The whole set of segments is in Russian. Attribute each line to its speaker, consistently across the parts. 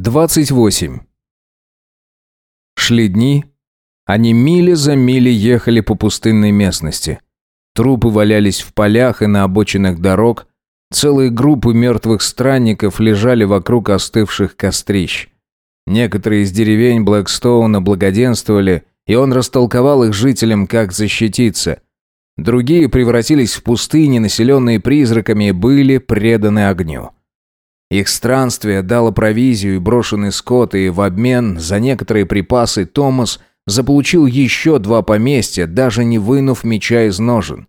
Speaker 1: 28. Шли дни. Они мили за мили ехали по пустынной местности. Трупы валялись в полях и на обочинах дорог. Целые группы мертвых странников лежали вокруг остывших кострищ. Некоторые из деревень Блэкстоуна благоденствовали, и он растолковал их жителям, как защититься. Другие превратились в пустыни, населенные призраками, и были преданы огню. Их странствие дало провизию и брошенный скот, и в обмен за некоторые припасы Томас заполучил еще два поместья, даже не вынув меча из ножен.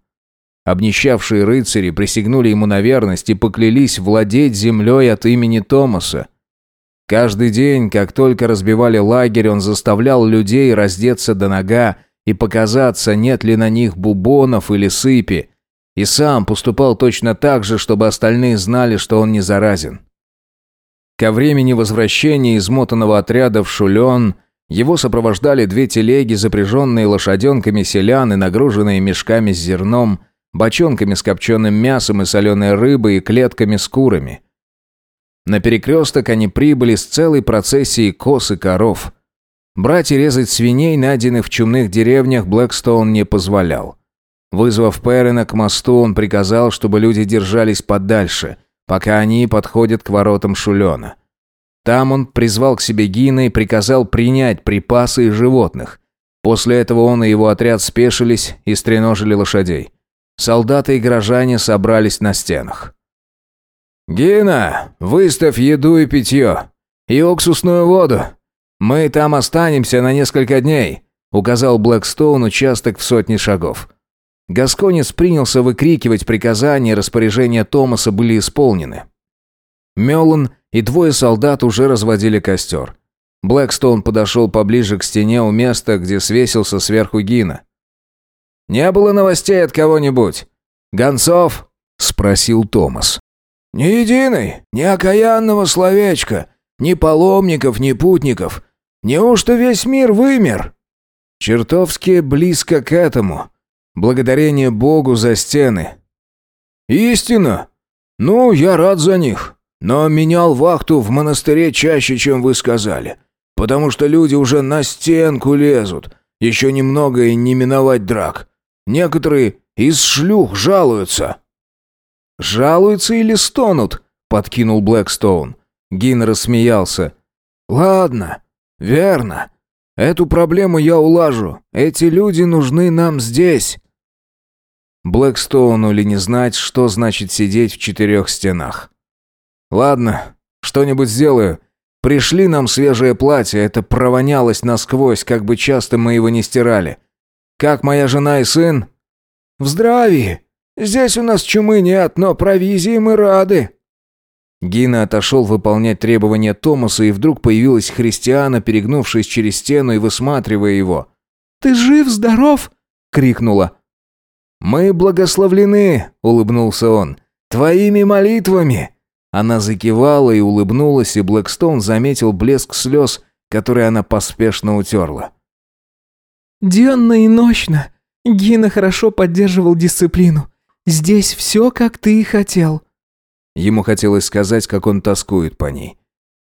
Speaker 1: Обнищавшие рыцари присягнули ему на верность и поклялись владеть землей от имени Томаса. Каждый день, как только разбивали лагерь, он заставлял людей раздеться до нога и показаться, нет ли на них бубонов или сыпи, и сам поступал точно так же, чтобы остальные знали, что он не заразен. Ко времени возвращения измотанного отряда в Шулен его сопровождали две телеги, запряженные лошаденками селян и нагруженные мешками с зерном, бочонками с копченым мясом и соленой рыбой и клетками с курами. На перекресток они прибыли с целой процессией коз и коров. Брать и резать свиней, найденных в чумных деревнях, Блэкстоун не позволял. Вызвав Перрина к мосту, он приказал, чтобы люди держались подальше – пока они подходят к воротам Шулена. Там он призвал к себе Гина и приказал принять припасы и животных. После этого он и его отряд спешились и стреножили лошадей. Солдаты и горожане собрались на стенах. «Гина, выставь еду и питье. И уксусную воду. Мы там останемся на несколько дней», указал Блэкстоун участок в сотни шагов. Гасконец принялся выкрикивать приказания, распоряжения Томаса были исполнены. Мелан и двое солдат уже разводили костер. Блэкстоун подошел поближе к стене у места, где свесился сверху Гина. «Не было новостей от кого-нибудь? Гонцов?» – спросил Томас. «Ни единой, ни окаянного словечка, ни паломников, ни путников. Неужто весь мир вымер?» «Чертовски близко к этому», Благодарение Богу за стены. Истина? Ну, я рад за них. Но менял вахту в монастыре чаще, чем вы сказали. Потому что люди уже на стенку лезут. Еще немного и не миновать драк. Некоторые из шлюх жалуются. «Жалуются или стонут?» — подкинул Блэкстоун. Гин рассмеялся. «Ладно, верно. Эту проблему я улажу. Эти люди нужны нам здесь». Блэкстоуну ли не знать, что значит сидеть в четырех стенах. «Ладно, что-нибудь сделаю. Пришли нам свежее платье, это провонялось насквозь, как бы часто мы его не стирали. Как моя жена и сын?» «В здравии. Здесь у нас чумы нет, но провизии мы рады». Гина отошел выполнять требования Томаса, и вдруг появилась Христиана, перегнувшись через стену и высматривая его.
Speaker 2: «Ты жив, здоров?» — крикнула.
Speaker 1: «Мы благословлены», — улыбнулся он, — «твоими молитвами». Она закивала и улыбнулась, и Блэкстоун заметил блеск слез, которые она поспешно утерла.
Speaker 2: «Денно и ночно. Гина хорошо поддерживал дисциплину. Здесь все, как ты и хотел».
Speaker 1: Ему хотелось сказать, как он тоскует по ней.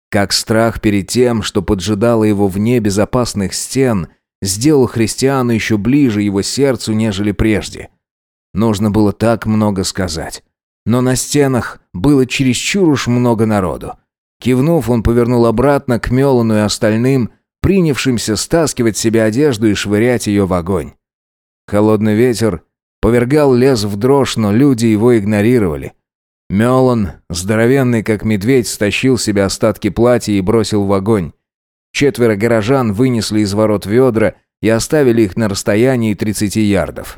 Speaker 1: Как страх перед тем, что поджидало его вне безопасных стен, сделал христиану еще ближе его сердцу, нежели прежде. Нужно было так много сказать. Но на стенах было чересчур уж много народу. Кивнув, он повернул обратно к Мелану и остальным, принявшимся стаскивать себе одежду и швырять ее в огонь. Холодный ветер повергал лес в дрожь, но люди его игнорировали. Мелан, здоровенный как медведь, стащил себе остатки платья и бросил в огонь. Четверо горожан вынесли из ворот ведра и оставили их на расстоянии 30 ярдов.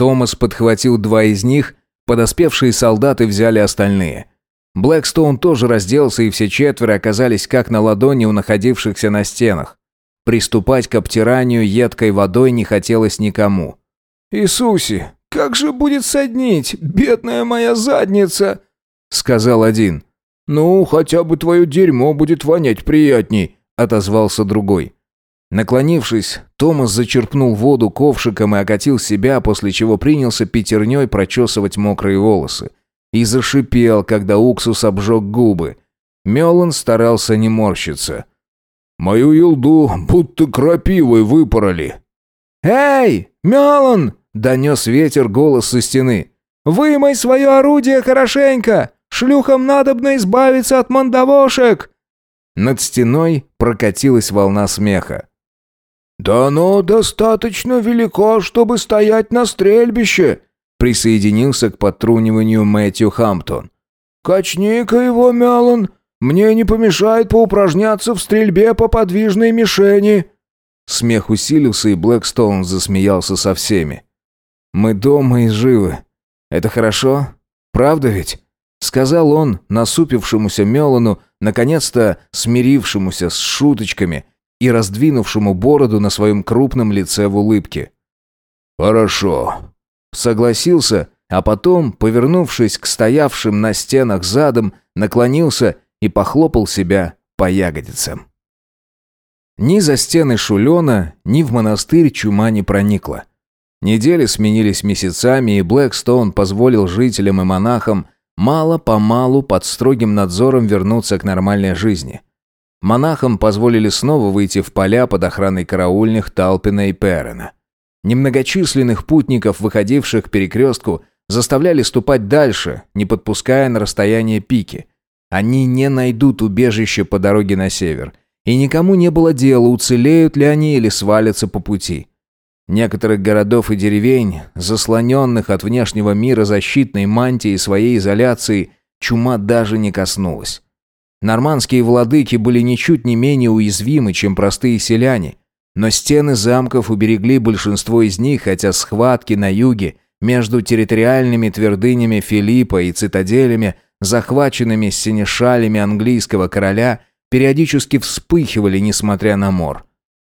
Speaker 1: Томас подхватил два из них, подоспевшие солдаты взяли остальные. Блэкстоун тоже разделся, и все четверо оказались как на ладони у находившихся на стенах. Приступать к обтиранию едкой водой не хотелось никому.
Speaker 2: «Иисусе, как же будет соднить, бедная моя задница!» — сказал один. «Ну, хотя бы твое дерьмо будет вонять приятней», — отозвался другой.
Speaker 1: Наклонившись, Томас зачерпнул воду ковшиком и окатил себя, после чего принялся пятерней прочесывать мокрые волосы. И зашипел, когда уксус обжег губы. Мелан старался не морщиться.
Speaker 2: «Мою елду будто крапивой выпороли».
Speaker 1: «Эй, Мелан!» — донес ветер голос со стены. «Вымой свое орудие хорошенько! Шлюхам надобно избавиться от мандавошек!» Над стеной прокатилась волна смеха.
Speaker 2: «Да оно достаточно велико, чтобы стоять на стрельбище», присоединился к подтруниванию Мэтью Хамптон. «Качни-ка его, Мелан, мне не помешает поупражняться в стрельбе по подвижной мишени».
Speaker 1: Смех усилился, и Блэкстоун засмеялся со всеми. «Мы дома и живы. Это хорошо? Правда ведь?» Сказал он насупившемуся Мелану, наконец-то смирившемуся с шуточками и раздвинувшему бороду на своем крупном лице в улыбке.
Speaker 2: «Хорошо», —
Speaker 1: согласился, а потом, повернувшись к стоявшим на стенах задом, наклонился и похлопал себя по ягодицам. Ни за стены Шулена, ни в монастырь чума не проникла. Недели сменились месяцами, и Блэкстоун позволил жителям и монахам мало-помалу под строгим надзором вернуться к нормальной жизни. Монахам позволили снова выйти в поля под охраной караульных Талпина и Перена. Немногочисленных путников, выходивших к перекрестку, заставляли ступать дальше, не подпуская на расстояние пики. Они не найдут убежище по дороге на север, и никому не было дела, уцелеют ли они или свалятся по пути. Некоторых городов и деревень, заслоненных от внешнего мира защитной мантией своей изоляции, чума даже не коснулась. Нормандские владыки были ничуть не менее уязвимы, чем простые селяне, но стены замков уберегли большинство из них, хотя схватки на юге между территориальными твердынями Филиппа и цитаделями, захваченными синешалями английского короля, периодически вспыхивали, несмотря на мор.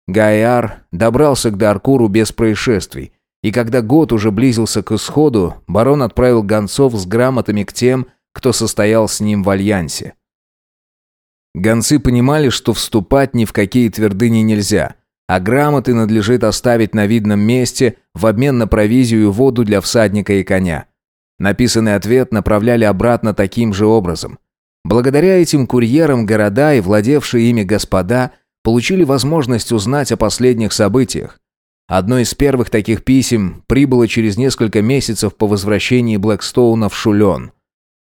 Speaker 1: Гайар добрался к Даркуру без происшествий, и когда год уже близился к исходу, барон отправил гонцов с грамотами к тем, кто состоял с ним в альянсе. Гонцы понимали, что вступать ни в какие твердыни нельзя, а грамоты надлежит оставить на видном месте в обмен на провизию и воду для всадника и коня. Написанный ответ направляли обратно таким же образом. Благодаря этим курьерам города и владевшие ими господа получили возможность узнать о последних событиях. Одно из первых таких писем прибыло через несколько месяцев по возвращении Блэкстоуна в Шулен.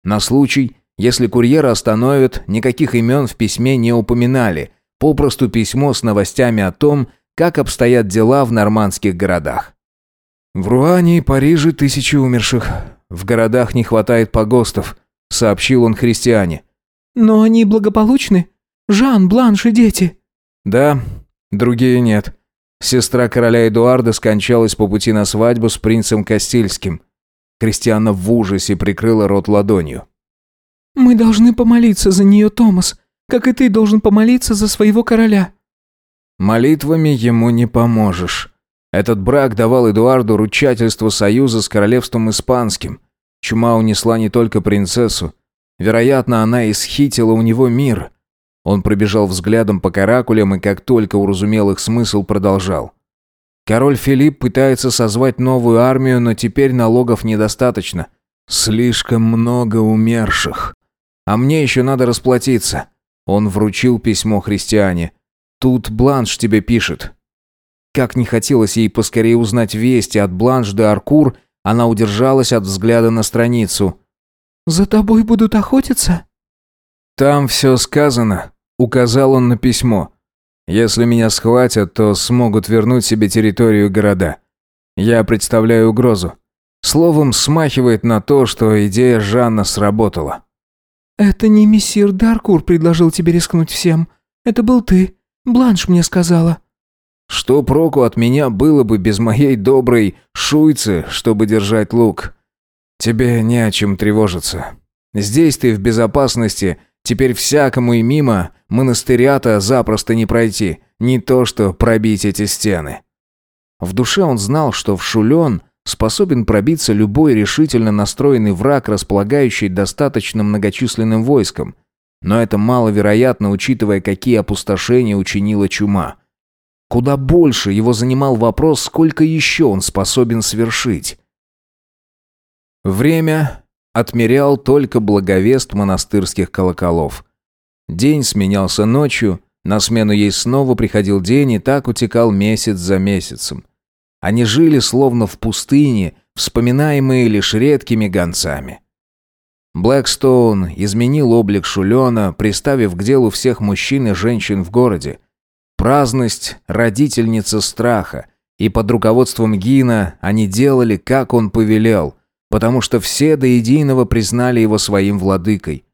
Speaker 1: На случай, если курьера остановят, никаких имен в письме не упоминали, попросту письмо с новостями о том, как обстоят дела в нормандских городах. «В Руане и Париже тысячи умерших. В городах не хватает погостов», — сообщил он христиане.
Speaker 3: «Но они благополучны? Жан, Бланш и дети?»
Speaker 1: Да, другие нет. Сестра короля Эдуарда скончалась по пути на свадьбу с принцем Кастильским. Кристиана в ужасе прикрыла рот ладонью.
Speaker 3: «Мы должны помолиться за нее, Томас, как и ты должен помолиться за своего короля».
Speaker 1: «Молитвами ему не поможешь. Этот брак давал Эдуарду ручательство союза с королевством испанским. Чума унесла не только принцессу. Вероятно, она исхитила у него мир. Он пробежал взглядом по каракулям и как только уразумел их смысл, продолжал. Король Филипп пытается созвать новую армию, но теперь налогов недостаточно. Слишком много умерших. А мне еще надо расплатиться. Он вручил письмо христиане. Тут Бланш тебе пишет. Как не хотелось ей поскорее узнать вести от Бланш де Аркур, она удержалась от взгляда на страницу.
Speaker 3: «За тобой будут охотиться?»
Speaker 1: «Там все сказано», Указал он на письмо. Если меня схватят, то смогут вернуть себе территорию города. Я представляю угрозу. Словом, смахивает на то, что идея Жанна сработала.
Speaker 3: «Это не мессир Даркур предложил тебе рискнуть всем. Это был ты. Бланш мне сказала».
Speaker 1: «Что проку от меня было бы без моей доброй шуйцы, чтобы держать лук? Тебе не о чем тревожиться. Здесь ты в безопасности Теперь всякому и мимо монастыря-то запросто не пройти, не то что пробить эти стены. В душе он знал, что в Шулен способен пробиться любой решительно настроенный враг, располагающий достаточно многочисленным войском. Но это маловероятно, учитывая, какие опустошения учинила чума. Куда больше его занимал вопрос, сколько еще он способен свершить. Время отмерял только благовест монастырских колоколов. День сменялся ночью, на смену ей снова приходил день, и так утекал месяц за месяцем. Они жили словно в пустыне, вспоминаемые лишь редкими гонцами. Блэкстоун изменил облик Шулена, приставив к делу всех мужчин и женщин в городе. Праздность – родительница страха, и под руководством Гина они делали, как он повелел, потому что все до единого признали его своим владыкой.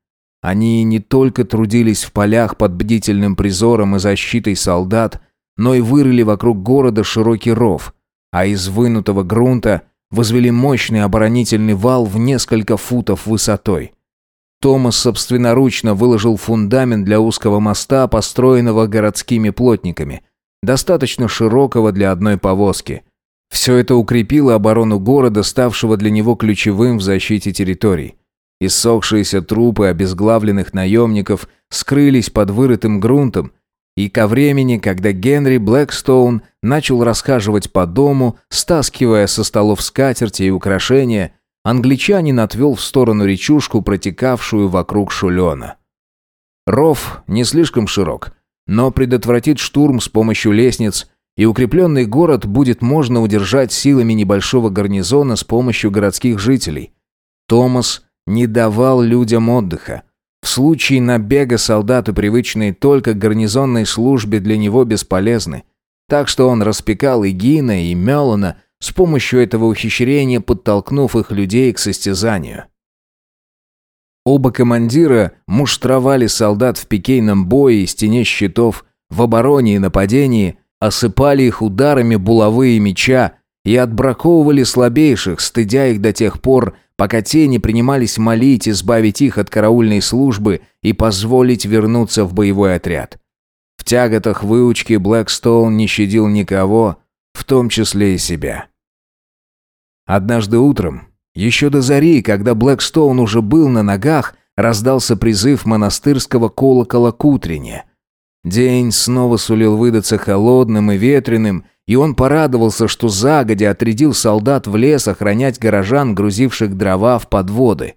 Speaker 1: Они не только трудились в полях под бдительным призором и защитой солдат, но и вырыли вокруг города широкий ров, а из вынутого грунта возвели мощный оборонительный вал в несколько футов высотой. Томас собственноручно выложил фундамент для узкого моста, построенного городскими плотниками, достаточно широкого для одной повозки. Все это укрепило оборону города, ставшего для него ключевым в защите территорий. Иссохшиеся трупы обезглавленных наемников скрылись под вырытым грунтом, и ко времени, когда Генри Блэкстоун начал расхаживать по дому, стаскивая со столов скатерти и украшения, англичанин отвел в сторону речушку, протекавшую вокруг Шулена. Ров не слишком широк, но предотвратит штурм с помощью лестниц, и укрепленный город будет можно удержать силами небольшого гарнизона с помощью городских жителей. Томас не давал людям отдыха. В случае набега солдаты, привычные только к гарнизонной службе, для него бесполезны. Так что он распекал и Гина, и Мелана, с помощью этого ухищрения подтолкнув их людей к состязанию. Оба командира муштровали солдат в пикейном бое и стене щитов, в обороне и нападении, осыпали их ударами булавы и меча и отбраковывали слабейших, стыдя их до тех пор, пока те не принимались молить избавить их от караульной службы и позволить вернуться в боевой отряд. В тяготах выучки Блэкстоун не щадил никого, в том числе и себя. Однажды утром, еще до зари, когда Блэкстоун уже был на ногах, раздался призыв монастырского колокола к утренне. День снова сулил выдаться холодным и ветреным, и он порадовался, что загодя отрядил солдат в лес охранять горожан, грузивших дрова в подводы.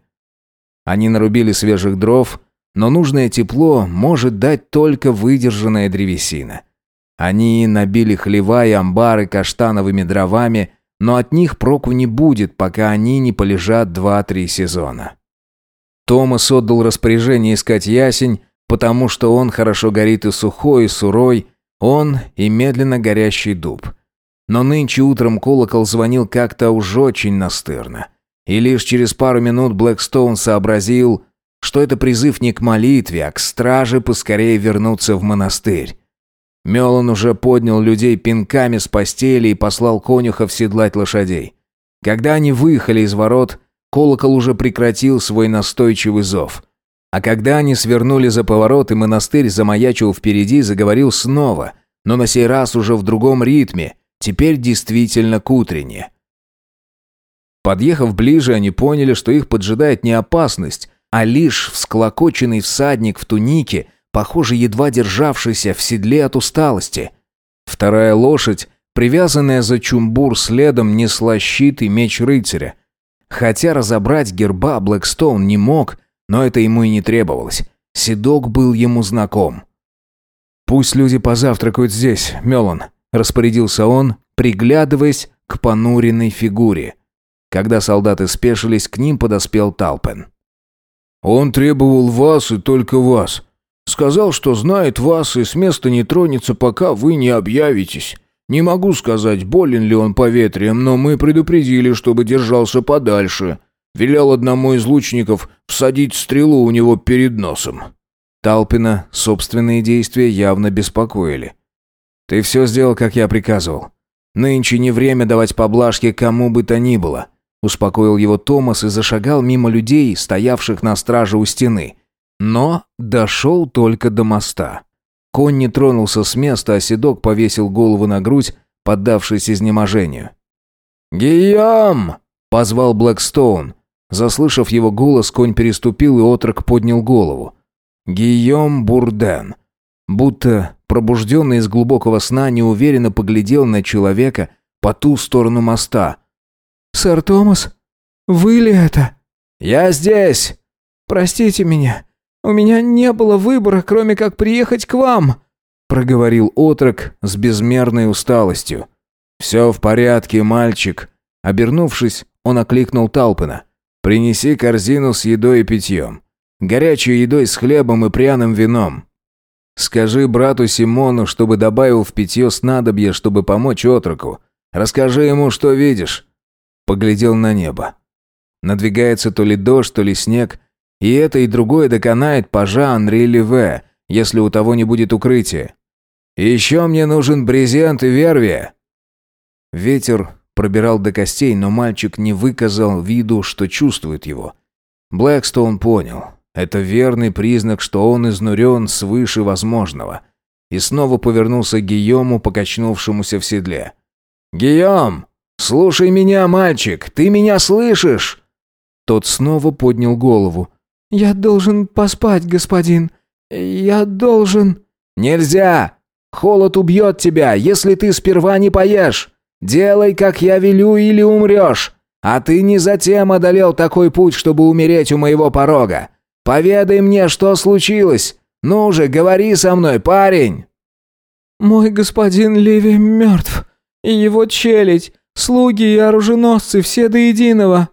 Speaker 1: Они нарубили свежих дров, но нужное тепло может дать только выдержанная древесина. Они набили хлева и амбары каштановыми дровами, но от них проку не будет, пока они не полежат два-три сезона. Томас отдал распоряжение искать ясень, потому что он хорошо горит и сухой, и сурой, он и медленно горящий дуб. Но нынче утром колокол звонил как-то уж очень настырно. И лишь через пару минут Блэкстоун сообразил, что это призыв не к молитве, а к страже поскорее вернуться в монастырь. Мелан уже поднял людей пинками с постели и послал конюхов седлать лошадей. Когда они выехали из ворот, колокол уже прекратил свой настойчивый зов. А когда они свернули за поворот и монастырь замаячил впереди, заговорил снова, но на сей раз уже в другом ритме, теперь действительно к утренне. Подъехав ближе, они поняли, что их поджидает не опасность, а лишь всклокоченный всадник в тунике, похоже, едва державшийся в седле от усталости. Вторая лошадь, привязанная за чумбур следом, несла щит и меч рыцаря. Хотя разобрать герба Блэкстоун не мог, но это ему и не требовалось. Седок был ему знаком. «Пусть люди позавтракают здесь, Мелан», — распорядился он, приглядываясь к понуренной фигуре. Когда солдаты спешились, к ним подоспел Талпен. «Он требовал вас и только вас. Сказал, что знает вас и с места не тронется, пока вы не объявитесь. Не могу сказать, болен ли он поветрием, но мы предупредили, чтобы держался подальше. Велел одному из лучников всадить стрелу у него перед носом. Талпина собственные действия явно беспокоили. «Ты все сделал, как я приказывал. Нынче не время давать поблажки кому бы то ни было», успокоил его Томас и зашагал мимо людей, стоявших на страже у стены. Но дошел только до моста. Конь не тронулся с места, а седок повесил голову на грудь, поддавшись изнеможению. «Гийом!» — позвал Блэкстоун. Заслышав его голос, конь переступил, и отрок поднял голову. Гийом Бурден. Будто пробужденный из глубокого сна неуверенно поглядел на человека по ту сторону моста.
Speaker 3: «Сэр Томас, вы ли это?»
Speaker 2: «Я здесь!»
Speaker 3: «Простите меня. У меня не было выбора, кроме как приехать к вам», — проговорил отрок с безмерной усталостью.
Speaker 1: «Все в порядке, мальчик». Обернувшись, он окликнул Талпина. «Принеси корзину с едой и питьем. Горячей едой с хлебом и пряным вином. Скажи брату Симону, чтобы добавил в питье снадобье, чтобы помочь отроку. Расскажи ему, что видишь». Поглядел на небо. Надвигается то ли дождь, то ли снег, и это и другое доконает пажа Анри Леве, если у того не будет укрытия. еще мне нужен брезент и вервия». Ветер пробирал до костей, но мальчик не выказал виду, что чувствует его. Блэкстоун понял. Это верный признак, что он изнурен свыше возможного. И снова повернулся к Гийому, покачнувшемуся в седле. «Гийом, слушай меня, мальчик, ты меня слышишь?» Тот снова поднял голову.
Speaker 3: «Я должен поспать, господин. Я должен...»
Speaker 1: «Нельзя! Холод убьет тебя, если ты сперва не поешь. Делай, как я велю, или умрешь. А ты не затем одолел такой путь, чтобы умереть у моего порога. Поведай мне, что случилось. Ну же, говори со мной, парень!»
Speaker 3: «Мой господин Ливи мертв, и его челядь, слуги и оруженосцы, все до единого».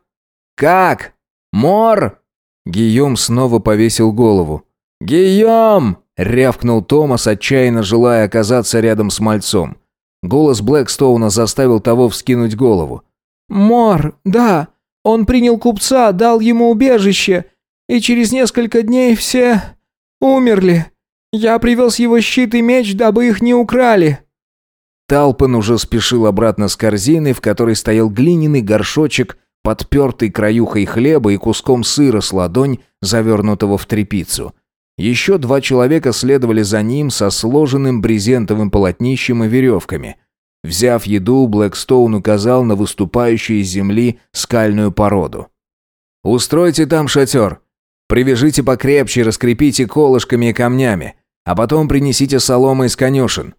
Speaker 1: «Как? Мор?» Гийом снова повесил голову. «Гийом!» — рявкнул Томас, отчаянно желая оказаться рядом с мальцом. Голос Блэкстоуна заставил того вскинуть голову.
Speaker 3: «Мор, да, он принял купца, дал ему убежище, и через несколько дней все умерли. Я привез его щит и меч, дабы их не украли».
Speaker 1: Талпан уже спешил обратно с корзиной, в которой стоял глиняный горшочек подпертый краюхой хлеба и куском сыра с ладонь, завернутого в тряпицу. Еще два человека следовали за ним со сложенным брезентовым полотнищем и веревками. Взяв еду, Блэкстоун указал на выступающую из земли скальную породу. «Устройте там шатер. Привяжите покрепче раскрепите колышками и камнями, а потом принесите соломы из конюшен».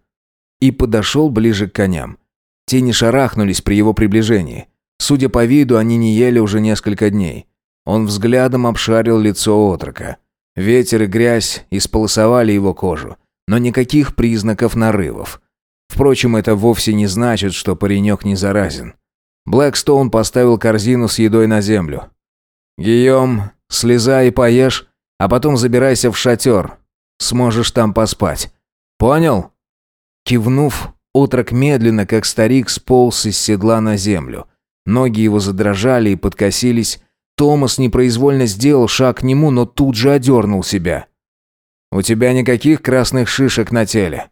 Speaker 1: И подошел ближе к коням. Те не шарахнулись при его приближении. Судя по виду, они не ели уже несколько дней. Он взглядом обшарил лицо отрока. Ветер и грязь исполосовали его кожу, но никаких признаков нарывов. Впрочем, это вовсе не значит, что паренек не заразен. Блэкстоун поставил корзину с едой на землю. «Гийом, слезай и поешь, а потом забирайся в шатер. Сможешь там поспать. Понял?» Кивнув, отрок медленно, как старик, сполз из седла на землю – Ноги его задрожали и подкосились. Томас непроизвольно сделал шаг к нему, но тут же одернул себя. «У тебя никаких красных шишек на теле.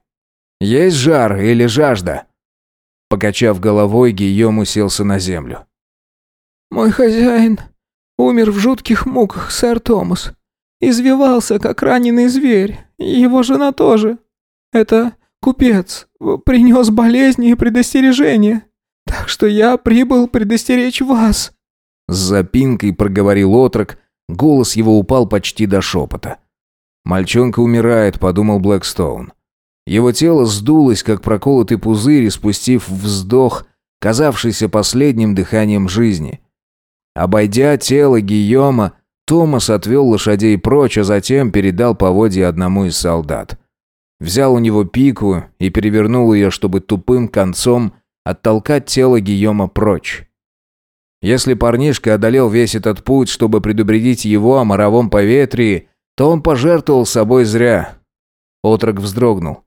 Speaker 1: Есть жар или жажда?» Покачав головой, Гийом уселся на землю.
Speaker 3: «Мой хозяин умер в жутких муках, сэр Томас. Извивался, как раненый зверь. Его жена тоже. Это купец. Принес болезни и предостережения. Так что я прибыл предостеречь вас».
Speaker 1: С запинкой проговорил отрок, голос его упал почти до шепота. «Мальчонка умирает», — подумал Блэкстоун. Его тело сдулось, как проколотый пузырь, спустив вздох, казавшийся последним дыханием жизни. Обойдя тело Гийома, Томас отвел лошадей прочь, а затем передал поводья одному из солдат. Взял у него пику и перевернул ее, чтобы тупым концом оттолкать тело Гийома прочь. Если парнишка одолел весь этот путь, чтобы предупредить его о моровом поветрии, то он пожертвовал собой зря. Отрок вздрогнул.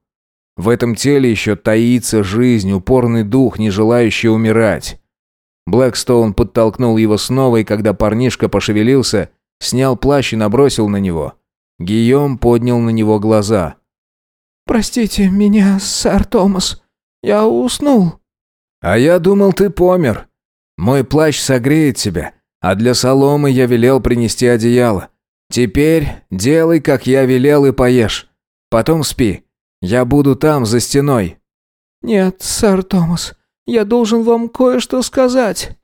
Speaker 1: В этом теле еще таится жизнь, упорный дух, не желающий умирать. Блэкстоун подтолкнул его снова, и когда парнишка пошевелился, снял плащ и набросил на него. Гийом поднял на него глаза.
Speaker 3: «Простите меня, сэр Томас. Я уснул».
Speaker 1: «А я думал, ты помер. Мой плащ согреет тебя, а для соломы я велел принести одеяло. Теперь делай, как я велел, и поешь. Потом спи. Я буду там, за стеной».
Speaker 3: «Нет, сэр Томас, я должен вам кое-что сказать».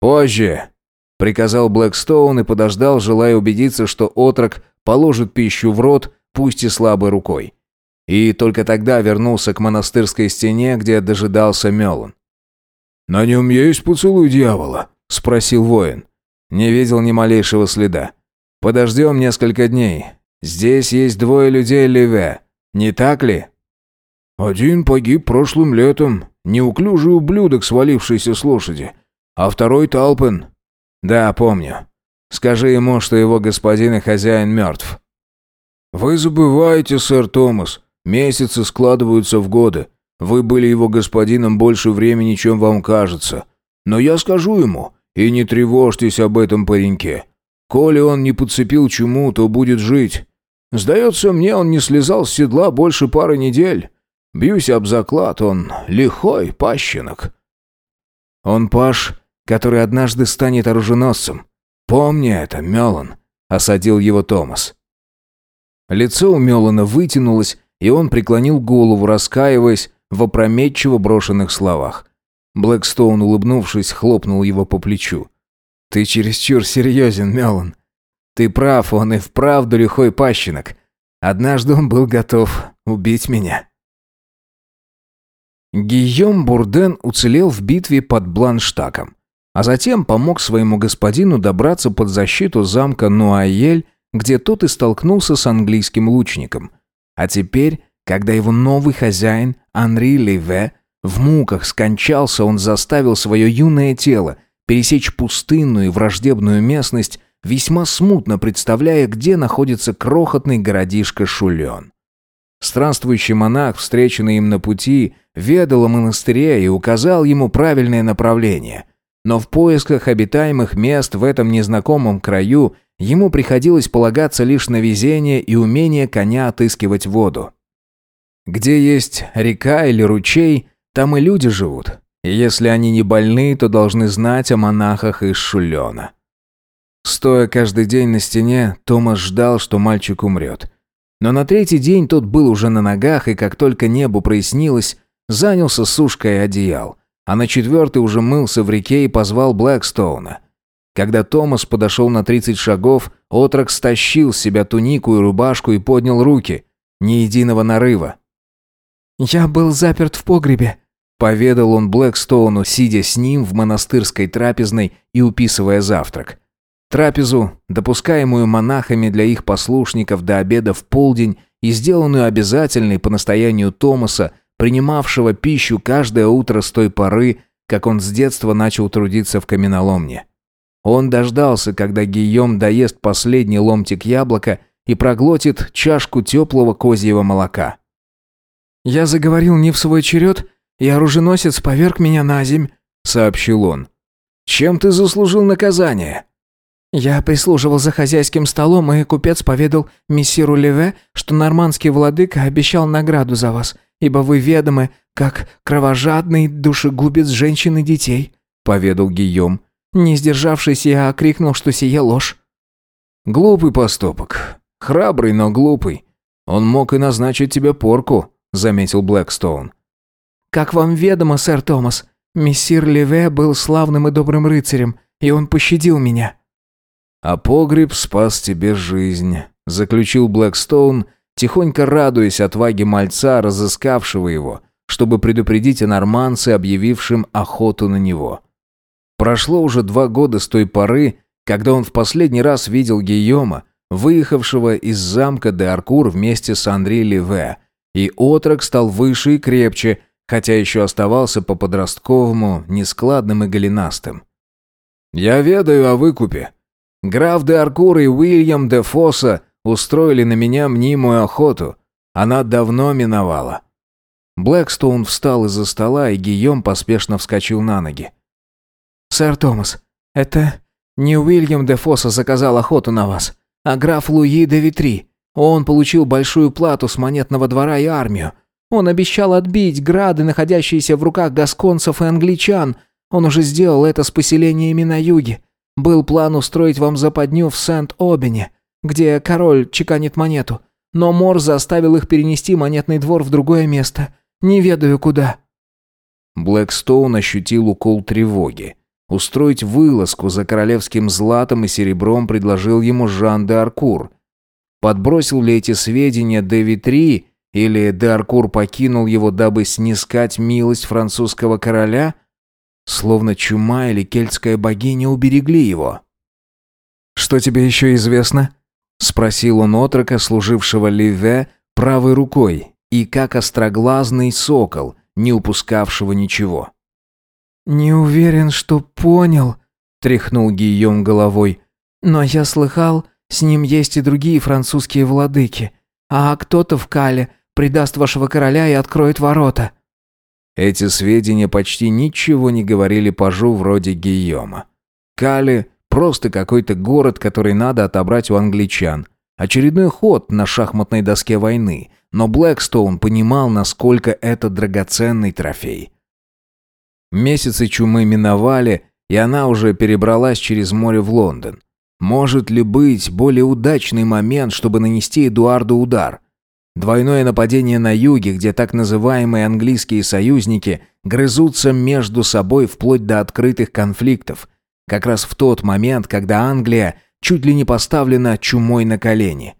Speaker 1: «Позже», — приказал Блэкстоун и подождал, желая убедиться, что отрок положит пищу в рот, пусть и слабой рукой. И только тогда вернулся к монастырской стене, где дожидался Мелан.
Speaker 2: «На нем есть поцелуй дьявола?» – спросил воин.
Speaker 1: Не видел ни малейшего следа. Подождем несколько дней. Здесь есть двое людей Леве, не так ли?»
Speaker 2: «Один погиб прошлым летом, неуклюжий ублюдок, свалившийся с лошади, а второй Талпен».
Speaker 1: «Да, помню. Скажи ему, что его господин и хозяин мертв».
Speaker 2: «Вы забываете, сэр Томас. Месяцы складываются в годы. Вы были его господином больше времени, чем вам кажется. Но я скажу ему, и не тревожьтесь об этом пареньке. Коли он не подцепил чуму, то будет жить. Сдается мне, он не слезал с седла больше пары недель. Бьюсь об заклад, он лихой пащенок».
Speaker 1: «Он паш, который однажды станет оруженосцем. Помни это, Мелан», — осадил его Томас. Лицо у Мелана вытянулось, и он преклонил голову, раскаиваясь в опрометчиво брошенных словах. Блэкстоун, улыбнувшись, хлопнул его по плечу. «Ты чересчур серьезен, Мелан. Ты прав, он и вправду лихой пащенок. Однажды он был готов убить меня». Гийом Бурден уцелел в битве под Бланштаком, а затем помог своему господину добраться под защиту замка Нуаель, где тот и столкнулся с английским лучником. А теперь, когда его новый хозяин, Анри Леве, в муках скончался, он заставил свое юное тело пересечь пустынную и враждебную местность, весьма смутно представляя, где находится крохотный городишко Шулен. Странствующий монах, встреченный им на пути, ведал о монастыре и указал ему правильное направление. Но в поисках обитаемых мест в этом незнакомом краю ему приходилось полагаться лишь на везение и умение коня отыскивать воду. Где есть река или ручей, там и люди живут. И если они не больны, то должны знать о монахах из Шулена. Стоя каждый день на стене, Томас ждал, что мальчик умрет. Но на третий день тот был уже на ногах, и как только небо прояснилось, занялся сушкой одеял, а на четвертый уже мылся в реке и позвал Блэкстоуна. Когда Томас подошел на 30 шагов, отрок стащил с себя тунику и рубашку и поднял руки. Ни единого нарыва.
Speaker 3: «Я был заперт в погребе», — поведал он Блэкстоуну, сидя с ним в монастырской трапезной и уписывая завтрак. Трапезу, допускаемую монахами для их послушников до обеда в полдень и сделанную обязательной по настоянию Томаса, принимавшего пищу каждое утро с той поры, как он с детства начал трудиться в каменоломне. Он дождался, когда Гийом доест последний ломтик яблока и проглотит чашку теплого козьего молока. «Я заговорил не в свой черед, и оруженосец поверг меня на земь», — сообщил он.
Speaker 1: «Чем ты заслужил наказание?»
Speaker 3: «Я прислуживал за хозяйским столом, и купец поведал мессиру Леве, что нормандский владыка обещал награду за вас, ибо вы ведомы, как кровожадный душегубец женщин и детей», — поведал Гийом. Не сдержавшись, я окрикнул, что сие ложь.
Speaker 1: «Глупый поступок. Храбрый, но глупый. Он мог и назначить тебе порку», — заметил Блэкстоун.
Speaker 3: «Как вам ведомо, сэр Томас, мессир Леве был славным и добрым рыцарем, и он пощадил меня».
Speaker 1: «А погреб спас тебе жизнь», — заключил Блэкстоун, тихонько радуясь отваге мальца, разыскавшего его, чтобы предупредить о норманце, объявившем охоту на него. Прошло уже два года с той поры, когда он в последний раз видел Гийома, выехавшего из замка де Аркур вместе с Андре Леве, и отрок стал выше и крепче, хотя еще оставался по-подростковому нескладным и голенастым. «Я ведаю о выкупе. Граф де Аркур и Уильям де Фосса устроили на меня мнимую охоту. Она давно миновала». Блэкстоун встал из-за стола, и Гийом поспешно вскочил на ноги.
Speaker 3: «Сэр Томас, это не Уильям де Фосса заказал охоту на вас, а граф Луи де Витри. Он получил большую плату с монетного двора и армию. Он обещал отбить грады, находящиеся в руках гасконцев и англичан. Он уже сделал это с поселениями на юге. Был план устроить вам западню в Сент-Обене, где король чеканит монету. Но Мор заставил их перенести монетный двор в другое место. Не ведаю куда».
Speaker 1: Блэкстоун ощутил укол тревоги. Устроить вылазку за королевским златом и серебром предложил ему Жан де Аркур. Подбросил ли эти сведения де Витри, или де Аркур покинул его, дабы снискать милость французского короля? Словно чума или кельтская богиня уберегли его.
Speaker 3: «Что тебе еще известно?»
Speaker 1: Спросил он отрока, служившего Ливе, правой рукой, и как остроглазный сокол, не упускавшего ничего.
Speaker 3: «Не уверен, что понял», — тряхнул Гийом головой. «Но я слыхал, с ним есть и другие французские владыки, а кто-то в Кале предаст вашего короля и откроет ворота».
Speaker 1: Эти сведения почти ничего не говорили пажу вроде Гийома. Кале — просто какой-то город, который надо отобрать у англичан. Очередной ход на шахматной доске войны, но Блэкстоун понимал, насколько это драгоценный трофей. Месяцы чумы миновали, и она уже перебралась через море в Лондон. Может ли быть более удачный момент, чтобы нанести Эдуарду удар? Двойное нападение на юге, где так называемые английские союзники грызутся между собой вплоть до открытых конфликтов. Как раз в тот момент, когда Англия чуть ли не поставлена чумой на колени.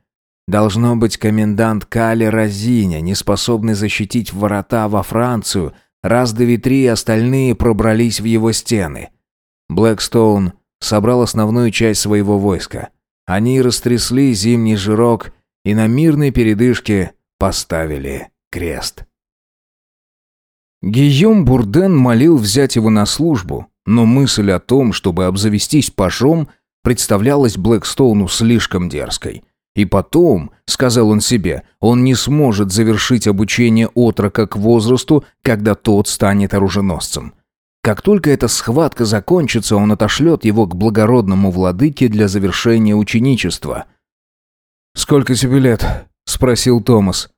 Speaker 1: Должно быть комендант Кали Розиня, не способный защитить ворота во Францию, раз до ветри остальные пробрались в его стены. Блэкстоун собрал основную часть своего войска. Они растрясли зимний жирок и на мирной передышке поставили крест. Гийом Бурден молил взять его на службу, но мысль о том, чтобы обзавестись пажом, представлялась Блэкстоуну слишком дерзкой. И потом, сказал он себе, он не сможет завершить обучение отрока к возрасту, когда тот станет оруженосцем. Как только эта схватка закончится, он отошлет его к благородному владыке для завершения ученичества.
Speaker 2: «Сколько тебе лет?» – спросил Томас.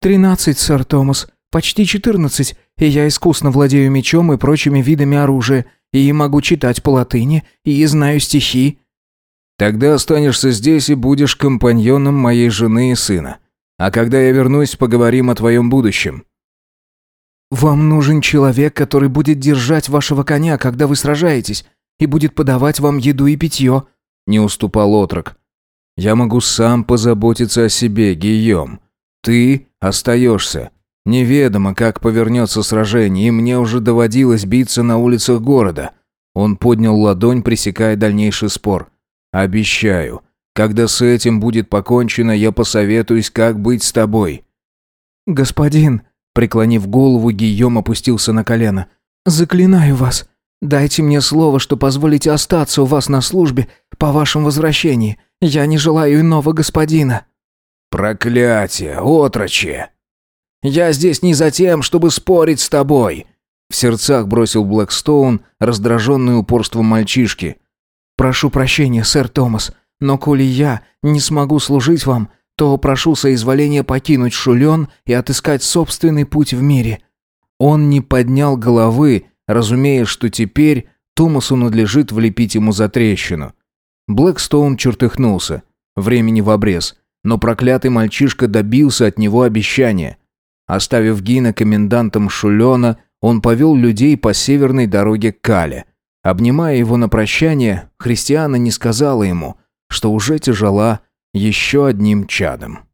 Speaker 3: «Тринадцать, сэр Томас. Почти четырнадцать, и я искусно владею мечом и прочими видами оружия, и могу читать по латыни, и знаю стихи».
Speaker 1: «Тогда останешься здесь и будешь компаньоном моей жены и сына. А когда я вернусь, поговорим о твоем будущем».
Speaker 3: «Вам нужен человек, который будет держать вашего коня, когда вы сражаетесь, и будет подавать вам еду и питье», —
Speaker 1: не уступал отрок. Я могу сам позаботиться о себе, Гийом. Ты остаешься. Неведомо, как повернется сражение, и мне уже доводилось биться на улицах города. Он поднял ладонь, пресекая дальнейший спор. Обещаю, когда с этим будет покончено, я посоветуюсь, как быть с тобой.
Speaker 3: Господин, преклонив голову, Гийом опустился на колено. Заклинаю вас, дайте мне слово, что позволите остаться у вас на службе по вашем возвращении. Я не желаю иного господина».
Speaker 1: «Проклятие, отроче!» «Я здесь не за тем, чтобы спорить с тобой!» В сердцах бросил Блэкстоун, раздраженный упорством мальчишки.
Speaker 3: «Прошу прощения, сэр Томас, но коли я не смогу служить вам, то прошу соизволения покинуть Шулен и отыскать собственный путь в мире».
Speaker 1: Он не поднял головы, разумея, что теперь Томасу надлежит влепить ему за трещину. Блэкстоун чертыхнулся. Времени в обрез. Но проклятый мальчишка добился от него обещания. Оставив Гина комендантом Шулена, он повел людей по северной дороге к Кале. Обнимая его на прощание, Христиана не сказала ему, что уже тяжела еще одним чадом.